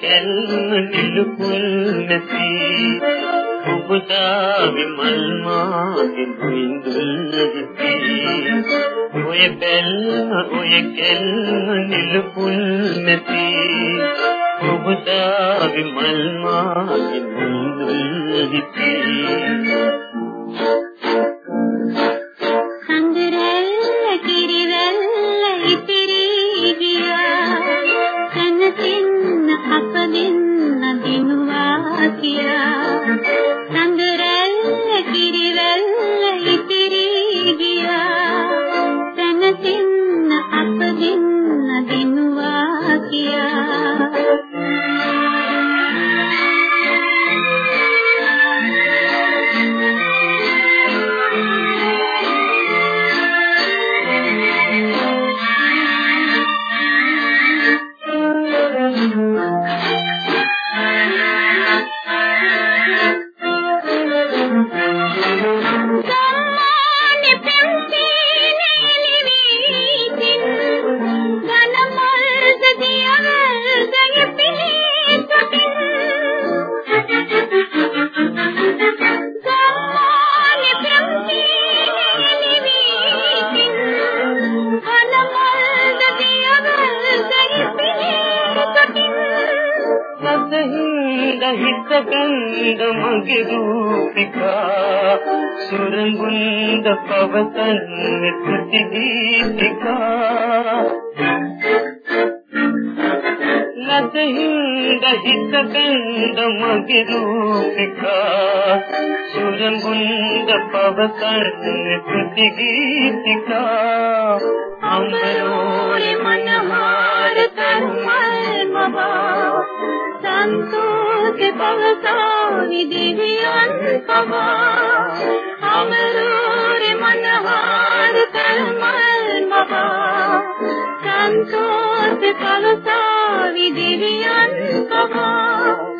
කැල්ම නිලුපුල් නැති ඔබදා විමල් මාගේ බින්දුල්ලති ඔය බැල්ම ඔය කැල්ම නිලුපුල් නැති ඔබදා විමල් මාගේ බින්දුල්ලති හිතකන්ද මගේ රූපිකා සුරංගුන්ද පවතන් කුටි ගීතිකා ලතහින්ද හිතකන්ද මගේ රූපිකා. සුරංගුන්ද පවතන් කුටි ගීතිකා අමරෝරේ මනමාර තරුමල් මබා සන්තෝෂේ පවසා විදිවියන් පවා. අමරෝරේ මනහාර තල්මල් මහා සන්තෝෂේ පවසා විදිවියන් පවා.